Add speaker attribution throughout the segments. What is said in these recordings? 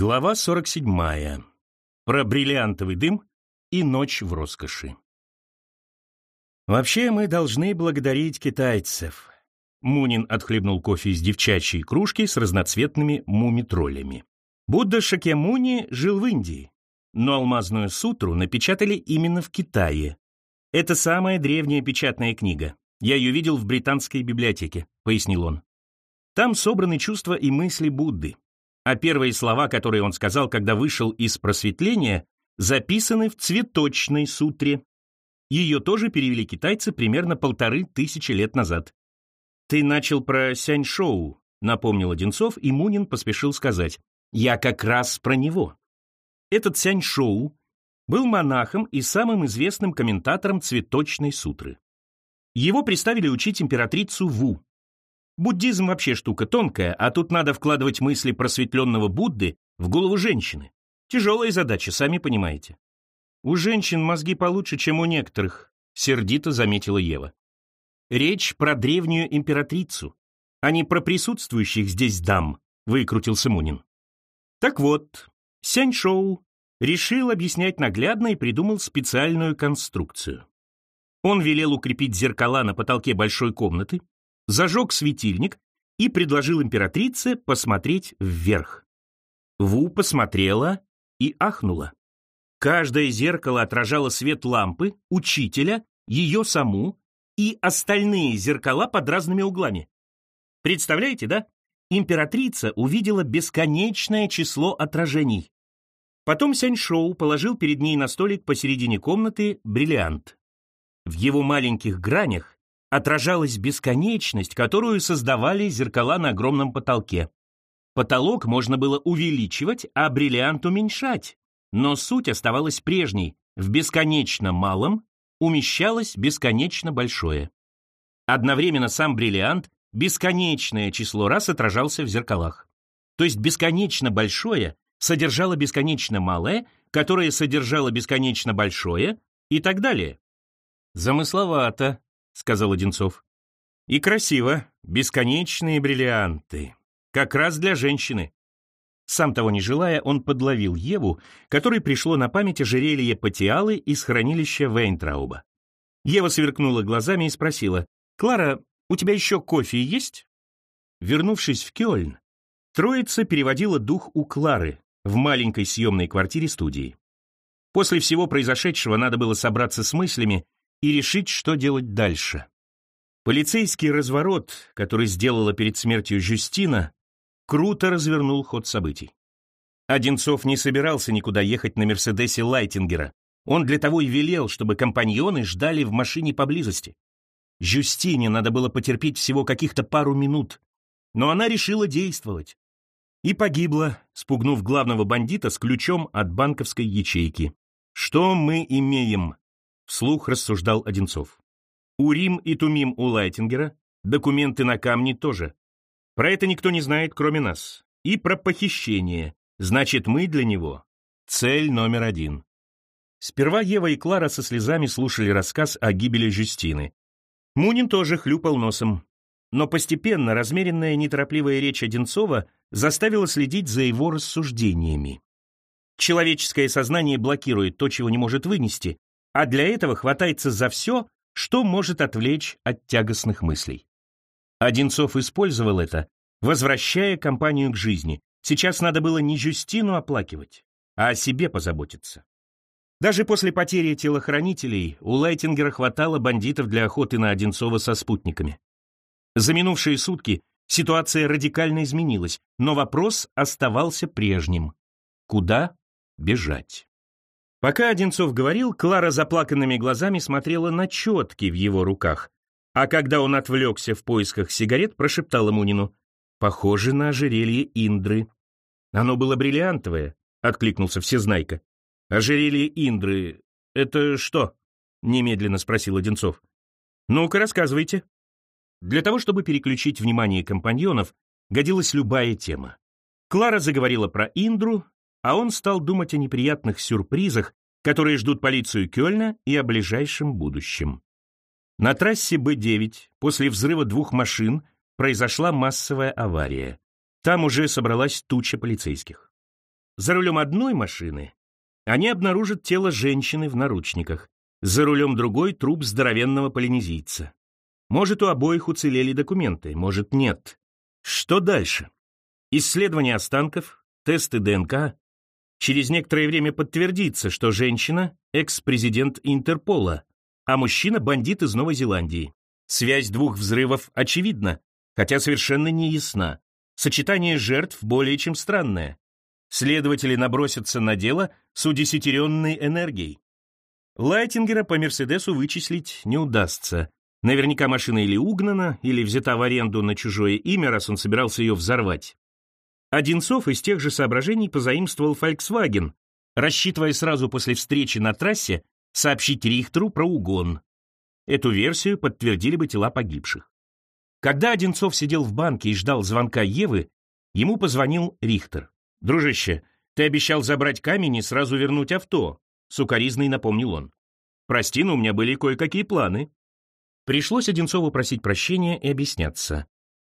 Speaker 1: Глава 47. Про бриллиантовый дым и ночь в роскоши. Вообще мы должны благодарить китайцев. Мунин отхлебнул кофе из девчачьей кружки с разноцветными мумитролями. Будда Шакьямуни жил в Индии, но алмазную сутру напечатали именно в Китае. Это самая древняя печатная книга. Я ее видел в британской библиотеке, пояснил он. Там собраны чувства и мысли Будды а первые слова, которые он сказал, когда вышел из просветления, записаны в цветочной сутре. Ее тоже перевели китайцы примерно полторы тысячи лет назад. «Ты начал про Сяньшоу», — напомнил Одинцов, и Мунин поспешил сказать. «Я как раз про него». Этот Сяньшоу был монахом и самым известным комментатором цветочной сутры. Его представили учить императрицу Ву, Буддизм вообще штука тонкая, а тут надо вкладывать мысли просветленного Будды в голову женщины. Тяжелая задача, сами понимаете. У женщин мозги получше, чем у некоторых, сердито заметила Ева. Речь про древнюю императрицу, а не про присутствующих здесь дам, выкрутился Мунин. Так вот, Сяньшоу решил объяснять наглядно и придумал специальную конструкцию. Он велел укрепить зеркала на потолке большой комнаты, зажег светильник и предложил императрице посмотреть вверх. Ву посмотрела и ахнула. Каждое зеркало отражало свет лампы, учителя, ее саму и остальные зеркала под разными углами. Представляете, да? Императрица увидела бесконечное число отражений. Потом Сяньшоу положил перед ней на столик посередине комнаты бриллиант. В его маленьких гранях отражалась бесконечность, которую создавали зеркала на огромном потолке. Потолок можно было увеличивать, а бриллиант уменьшать, но суть оставалась прежней. В бесконечно малом умещалось бесконечно большое. Одновременно сам бриллиант бесконечное число раз отражался в зеркалах. То есть бесконечно большое содержало бесконечно малое, которое содержало бесконечно большое и так далее. Замысловато, сказал Одинцов. И красиво, бесконечные бриллианты. Как раз для женщины. Сам того не желая, он подловил Еву, которой пришло на память ожерелье Патиалы из хранилища Вейнтрауба. Ева сверкнула глазами и спросила, «Клара, у тебя еще кофе есть?» Вернувшись в Кёльн, троица переводила дух у Клары в маленькой съемной квартире студии. После всего произошедшего надо было собраться с мыслями и решить, что делать дальше. Полицейский разворот, который сделала перед смертью Жюстина, круто развернул ход событий. Одинцов не собирался никуда ехать на Мерседесе Лайтингера. Он для того и велел, чтобы компаньоны ждали в машине поблизости. Жюстине надо было потерпеть всего каких-то пару минут, но она решила действовать. И погибла, спугнув главного бандита с ключом от банковской ячейки. Что мы имеем? Вслух рассуждал Одинцов. Урим и Тумим у Лайтингера, документы на камне тоже. Про это никто не знает, кроме нас. И про похищение. Значит, мы для него цель номер один. Сперва Ева и Клара со слезами слушали рассказ о гибели Жюстины. Мунин тоже хлюпал носом. Но постепенно размеренная неторопливая речь Одинцова заставила следить за его рассуждениями. Человеческое сознание блокирует то, чего не может вынести, а для этого хватается за все, что может отвлечь от тягостных мыслей. Одинцов использовал это, возвращая компанию к жизни. Сейчас надо было не Жюстину оплакивать, а о себе позаботиться. Даже после потери телохранителей у Лайтингера хватало бандитов для охоты на Одинцова со спутниками. За минувшие сутки ситуация радикально изменилась, но вопрос оставался прежним. Куда бежать? Пока Одинцов говорил, Клара заплаканными глазами смотрела на четки в его руках, а когда он отвлекся в поисках сигарет, прошептала Мунину, «Похоже на ожерелье Индры». «Оно было бриллиантовое», — откликнулся Всезнайка. «Ожерелье Индры — это что?» — немедленно спросил Одинцов. «Ну-ка, рассказывайте». Для того, чтобы переключить внимание компаньонов, годилась любая тема. Клара заговорила про Индру, а он стал думать о неприятных сюрпризах, которые ждут полицию Кёльна и о ближайшем будущем. На трассе Б-9 после взрыва двух машин произошла массовая авария. Там уже собралась туча полицейских. за рулем одной машины они обнаружат тело женщины в наручниках, за рулем другой труп здоровенного полинезийца. Может, у обоих уцелели документы, может, нет. Что дальше? Исследование останков, тесты ДНК. Через некоторое время подтвердится, что женщина — экс-президент Интерпола, а мужчина — бандит из Новой Зеландии. Связь двух взрывов очевидна, хотя совершенно не ясна. Сочетание жертв более чем странное. Следователи набросятся на дело с удесятеренной энергией. Лайтингера по Мерседесу вычислить не удастся. Наверняка машина или угнана, или взята в аренду на чужое имя, раз он собирался ее взорвать. Одинцов из тех же соображений позаимствовал Volkswagen, рассчитывая сразу после встречи на трассе сообщить Рихтеру про угон. Эту версию подтвердили бы тела погибших. Когда Одинцов сидел в банке и ждал звонка Евы, ему позвонил Рихтер. «Дружище, ты обещал забрать камень и сразу вернуть авто», — сукоризный напомнил он. «Прости, но у меня были кое-какие планы». Пришлось Одинцову просить прощения и объясняться.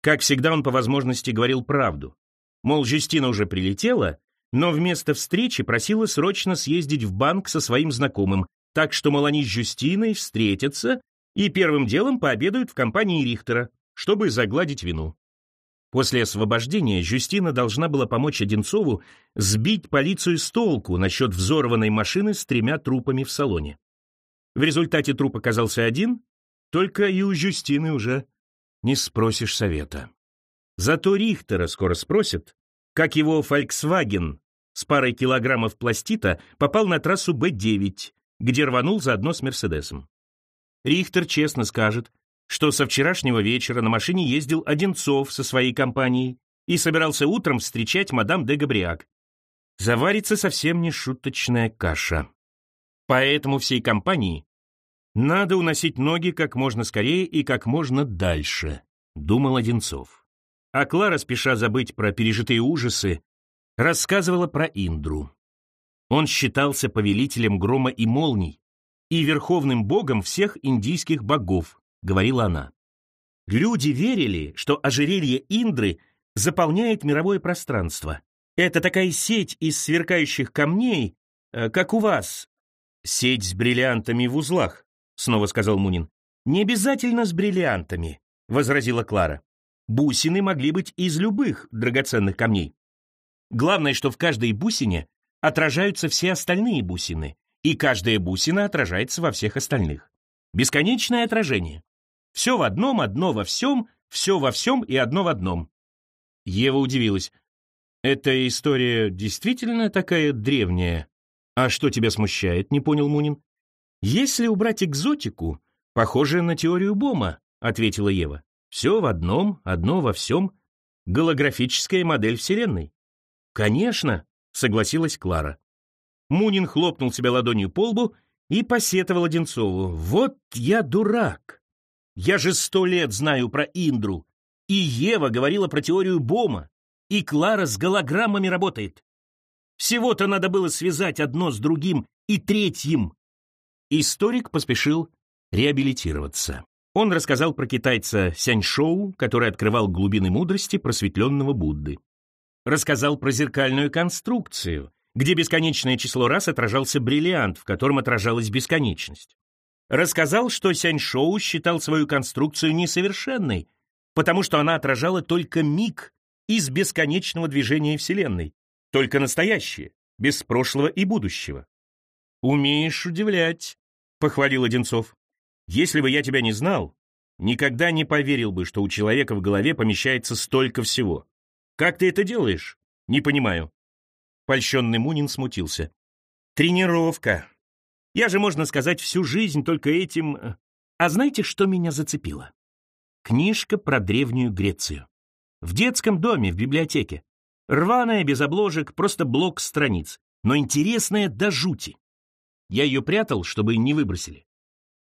Speaker 1: Как всегда, он по возможности говорил правду. Мол, Жюстина уже прилетела, но вместо встречи просила срочно съездить в банк со своим знакомым, так что, мол, они с Жюстиной встретятся и первым делом пообедают в компании Рихтера, чтобы загладить вину. После освобождения Жюстина должна была помочь Одинцову сбить полицию с толку насчет взорванной машины с тремя трупами в салоне. В результате труп оказался один, только и у Жюстины уже не спросишь совета. Зато Рихтера скоро спросят, как его Volkswagen с парой килограммов пластита попал на трассу Б-9, где рванул заодно с Мерседесом. Рихтер честно скажет, что со вчерашнего вечера на машине ездил Одинцов со своей компанией и собирался утром встречать мадам де Габриак. Заварится совсем не шуточная каша. Поэтому всей компании надо уносить ноги как можно скорее и как можно дальше, думал Одинцов. А Клара, спеша забыть про пережитые ужасы, рассказывала про Индру. Он считался повелителем грома и молний и верховным богом всех индийских богов, говорила она. Люди верили, что ожерелье Индры заполняет мировое пространство. Это такая сеть из сверкающих камней, э, как у вас. Сеть с бриллиантами в узлах, — снова сказал Мунин. «Не обязательно с бриллиантами», — возразила Клара. «Бусины могли быть из любых драгоценных камней. Главное, что в каждой бусине отражаются все остальные бусины, и каждая бусина отражается во всех остальных. Бесконечное отражение. Все в одном, одно во всем, все во всем и одно в одном». Ева удивилась. «Эта история действительно такая древняя? А что тебя смущает?» — не понял Мунин. «Если убрать экзотику, похоже на теорию Бома», — ответила Ева. «Все в одном, одно во всем. Голографическая модель Вселенной». «Конечно», — согласилась Клара. Мунин хлопнул себя ладонью по лбу и посетовал Одинцову. «Вот я дурак! Я же сто лет знаю про Индру, и Ева говорила про теорию Бома, и Клара с голограммами работает. Всего-то надо было связать одно с другим и третьим, Историк поспешил реабилитироваться. Он рассказал про китайца Сяньшоу, который открывал глубины мудрости просветленного Будды. Рассказал про зеркальную конструкцию, где бесконечное число раз отражался бриллиант, в котором отражалась бесконечность. Рассказал, что Сяньшоу считал свою конструкцию несовершенной, потому что она отражала только миг из бесконечного движения Вселенной, только настоящее, без прошлого и будущего. «Умеешь удивлять», похвалил Одинцов. «Если бы я тебя не знал, никогда не поверил бы, что у человека в голове помещается столько всего. Как ты это делаешь? Не понимаю». Польщенный Мунин смутился. «Тренировка. Я же, можно сказать, всю жизнь только этим... Э, а знаете, что меня зацепило? Книжка про Древнюю Грецию. В детском доме, в библиотеке. Рваная, без обложек, просто блок страниц. Но интересная до жути. Я ее прятал, чтобы не выбросили.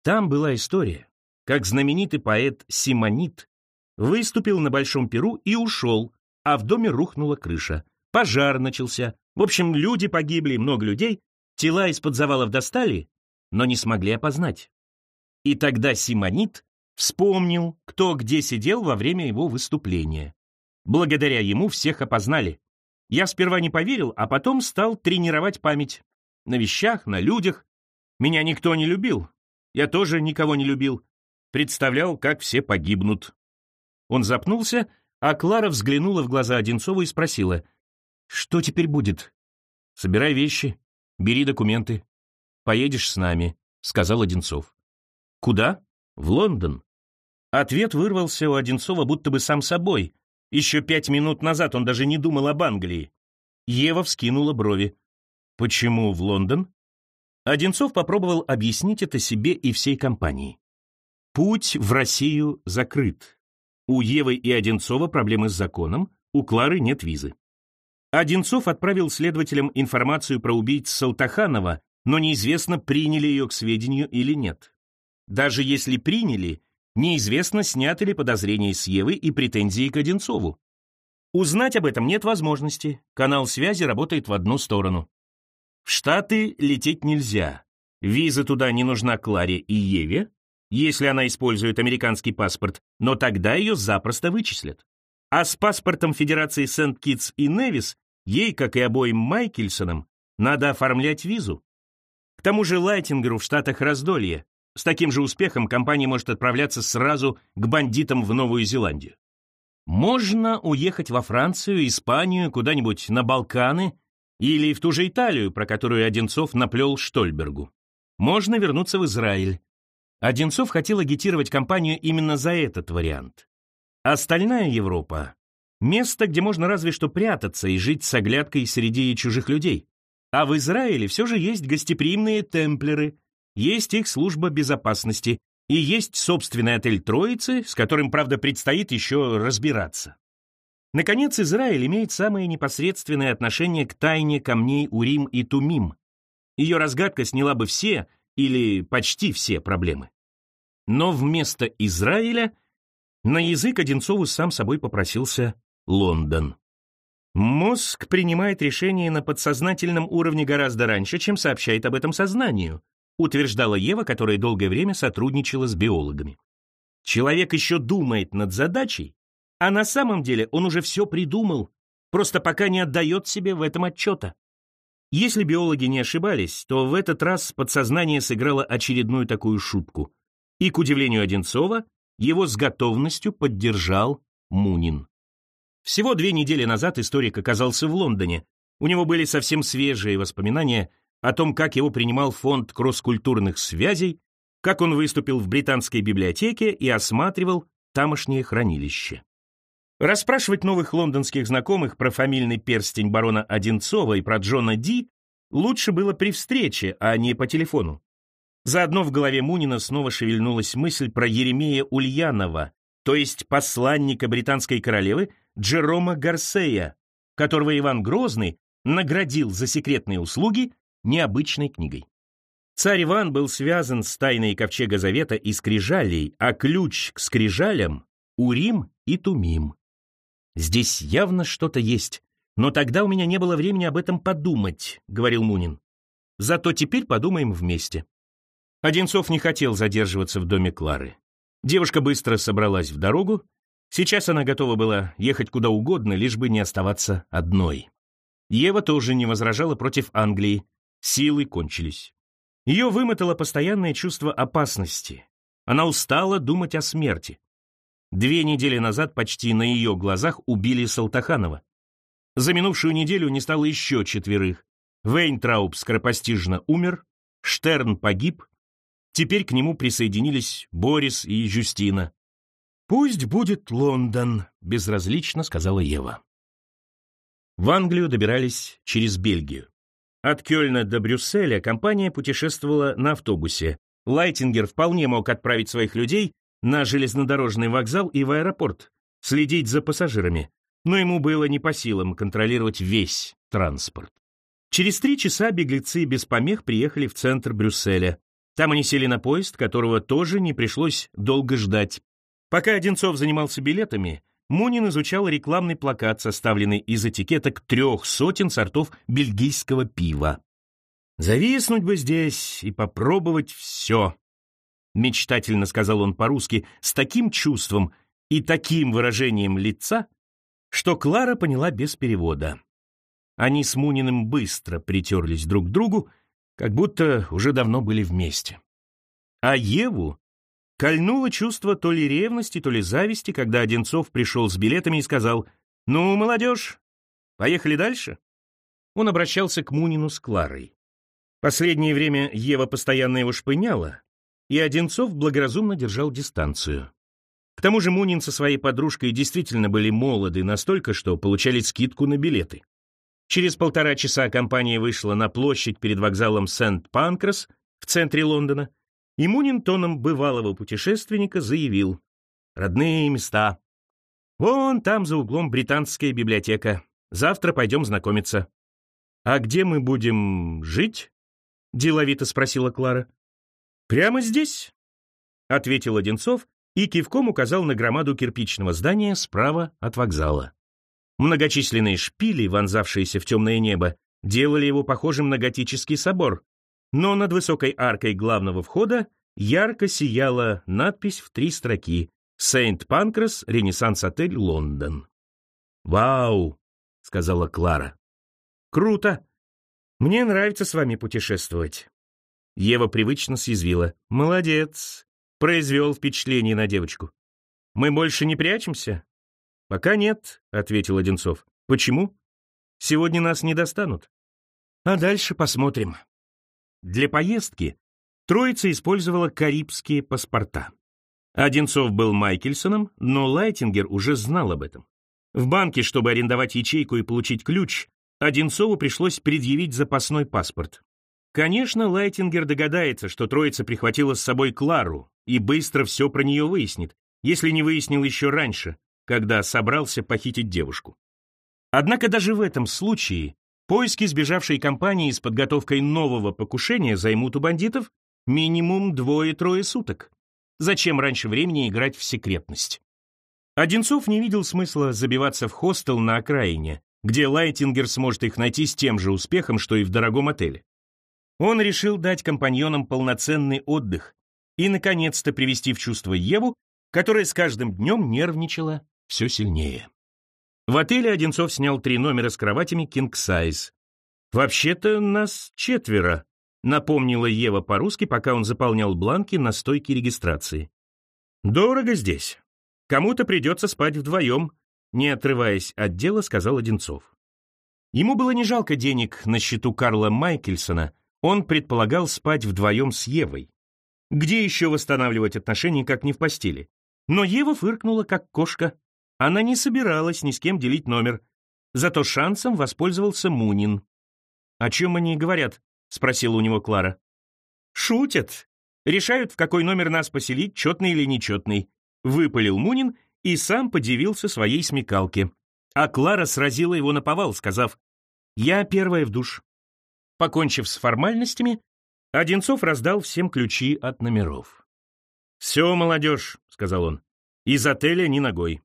Speaker 1: Там была история, как знаменитый поэт Симонит выступил на Большом Перу и ушел, а в доме рухнула крыша. Пожар начался. В общем, люди погибли, много людей. Тела из-под завалов достали, но не смогли опознать. И тогда Симонит вспомнил, кто где сидел во время его выступления. Благодаря ему всех опознали. Я сперва не поверил, а потом стал тренировать память. На вещах, на людях. Меня никто не любил. Я тоже никого не любил. Представлял, как все погибнут. Он запнулся, а Клара взглянула в глаза Одинцову и спросила, «Что теперь будет?» «Собирай вещи, бери документы. Поедешь с нами», — сказал Одинцов. «Куда?» «В Лондон». Ответ вырвался у Одинцова будто бы сам собой. Еще пять минут назад он даже не думал об Англии. Ева вскинула брови. «Почему в Лондон?» Одинцов попробовал объяснить это себе и всей компании. Путь в Россию закрыт. У Евы и Одинцова проблемы с законом, у Клары нет визы. Одинцов отправил следователям информацию про убийц Салтаханова, но неизвестно, приняли ее к сведению или нет. Даже если приняли, неизвестно, сняты ли подозрения с Евы и претензии к Одинцову. Узнать об этом нет возможности, канал связи работает в одну сторону. В Штаты лететь нельзя. Виза туда не нужна Кларе и Еве, если она использует американский паспорт, но тогда ее запросто вычислят. А с паспортом Федерации Сент-Китс и Невис ей, как и обоим Майкельсонам, надо оформлять визу. К тому же Лайтингеру в Штатах раздолье. С таким же успехом компания может отправляться сразу к бандитам в Новую Зеландию. Можно уехать во Францию, Испанию, куда-нибудь на Балканы или в ту же Италию, про которую Одинцов наплел Штольбергу. Можно вернуться в Израиль. Одинцов хотел агитировать компанию именно за этот вариант. Остальная Европа — место, где можно разве что прятаться и жить с оглядкой среди чужих людей. А в Израиле все же есть гостеприимные темплеры, есть их служба безопасности и есть собственный отель Троицы, с которым, правда, предстоит еще разбираться. Наконец, Израиль имеет самое непосредственное отношение к тайне камней Урим и Тумим. Ее разгадка сняла бы все, или почти все проблемы. Но вместо Израиля на язык Одинцову сам собой попросился Лондон. Мозг принимает решение на подсознательном уровне гораздо раньше, чем сообщает об этом сознанию, утверждала Ева, которая долгое время сотрудничала с биологами. Человек еще думает над задачей, а на самом деле он уже все придумал, просто пока не отдает себе в этом отчета. Если биологи не ошибались, то в этот раз подсознание сыграло очередную такую шутку. И, к удивлению Одинцова, его с готовностью поддержал Мунин. Всего две недели назад историк оказался в Лондоне. У него были совсем свежие воспоминания о том, как его принимал фонд кросс-культурных связей, как он выступил в британской библиотеке и осматривал тамошнее хранилище. Расспрашивать новых лондонских знакомых про фамильный перстень барона Одинцова и про Джона Ди лучше было при встрече, а не по телефону. Заодно в голове Мунина снова шевельнулась мысль про Еремея Ульянова, то есть посланника британской королевы Джерома Гарсея, которого Иван Грозный наградил за секретные услуги необычной книгой. Царь Иван был связан с тайной ковчега Завета и скрижалей, а ключ к скрижалям — Урим и Тумим. Здесь явно что-то есть. Но тогда у меня не было времени об этом подумать, говорил Мунин. Зато теперь подумаем вместе. Одинцов не хотел задерживаться в доме Клары. Девушка быстро собралась в дорогу. Сейчас она готова была ехать куда угодно, лишь бы не оставаться одной. Ева тоже не возражала против Англии. Силы кончились. Ее вымотало постоянное чувство опасности. Она устала думать о смерти. Две недели назад почти на ее глазах убили Салтаханова. За минувшую неделю не стало еще четверых. Вейнтрауб скоропостижно умер, Штерн погиб, теперь к нему присоединились Борис и Юстина. «Пусть будет Лондон», — безразлично сказала Ева. В Англию добирались через Бельгию. От Кёльна до Брюсселя компания путешествовала на автобусе. Лайтингер вполне мог отправить своих людей на железнодорожный вокзал и в аэропорт, следить за пассажирами, но ему было не по силам контролировать весь транспорт. Через три часа беглецы без помех приехали в центр Брюсселя. Там они сели на поезд, которого тоже не пришлось долго ждать. Пока Одинцов занимался билетами, Мунин изучал рекламный плакат, составленный из этикеток трех сотен сортов бельгийского пива. Зависнуть бы здесь и попробовать все мечтательно сказал он по-русски, с таким чувством и таким выражением лица, что Клара поняла без перевода. Они с Муниным быстро притерлись друг к другу, как будто уже давно были вместе. А Еву кольнуло чувство то ли ревности, то ли зависти, когда Одинцов пришел с билетами и сказал «Ну, молодежь, поехали дальше?» Он обращался к Мунину с Кларой. Последнее время Ева постоянно его шпыняла, и Одинцов благоразумно держал дистанцию. К тому же Мунин со своей подружкой действительно были молоды настолько, что получали скидку на билеты. Через полтора часа компания вышла на площадь перед вокзалом Сент-Панкрас в центре Лондона, и Мунин тоном бывалого путешественника заявил «Родные места. Вон там за углом британская библиотека. Завтра пойдем знакомиться». «А где мы будем жить?» — деловито спросила Клара. «Прямо здесь», — ответил Одинцов и кивком указал на громаду кирпичного здания справа от вокзала. Многочисленные шпили, вонзавшиеся в темное небо, делали его похожим на готический собор, но над высокой аркой главного входа ярко сияла надпись в три строки «Сейнт Панкрас, Ренессанс-отель, Лондон». «Вау!» — сказала Клара. «Круто! Мне нравится с вами путешествовать». Ева привычно съязвила. «Молодец!» — произвел впечатление на девочку. «Мы больше не прячемся?» «Пока нет», — ответил Одинцов. «Почему?» «Сегодня нас не достанут». «А дальше посмотрим». Для поездки троица использовала карибские паспорта. Одинцов был Майкельсоном, но Лайтингер уже знал об этом. В банке, чтобы арендовать ячейку и получить ключ, Одинцову пришлось предъявить запасной паспорт. Конечно, Лайтингер догадается, что троица прихватила с собой Клару и быстро все про нее выяснит, если не выяснил еще раньше, когда собрался похитить девушку. Однако даже в этом случае поиски сбежавшей компании с подготовкой нового покушения займут у бандитов минимум двое-трое суток. Зачем раньше времени играть в секретность? Одинцов не видел смысла забиваться в хостел на окраине, где Лайтингер сможет их найти с тем же успехом, что и в дорогом отеле. Он решил дать компаньонам полноценный отдых и, наконец-то, привести в чувство Еву, которая с каждым днем нервничала все сильнее. В отеле Одинцов снял три номера с кроватями king size. «Вообще-то нас четверо», — напомнила Ева по-русски, пока он заполнял бланки на стойке регистрации. «Дорого здесь. Кому-то придется спать вдвоем», — не отрываясь от дела, сказал Одинцов. Ему было не жалко денег на счету Карла Майкельсона, он предполагал спать вдвоем с Евой. Где еще восстанавливать отношения, как не в постели? Но Ева фыркнула, как кошка, она не собиралась ни с кем делить номер. Зато шансом воспользовался Мунин. «О чем они говорят?» — спросила у него Клара. «Шутят. Решают, в какой номер нас поселить, четный или нечетный». Выпалил Мунин и сам подивился своей смекалке. А Клара сразила его на повал, сказав, «Я первая в душ». Покончив с формальностями, Одинцов раздал всем ключи от номеров. «Все, молодежь», — сказал он, — «из отеля ни ногой.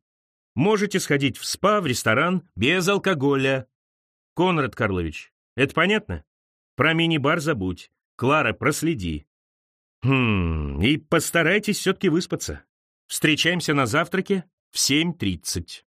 Speaker 1: Можете сходить в спа, в ресторан, без алкоголя. Конрад Карлович, это понятно? Про мини-бар забудь. Клара, проследи. Хм, и постарайтесь все-таки выспаться. Встречаемся на завтраке в 7.30.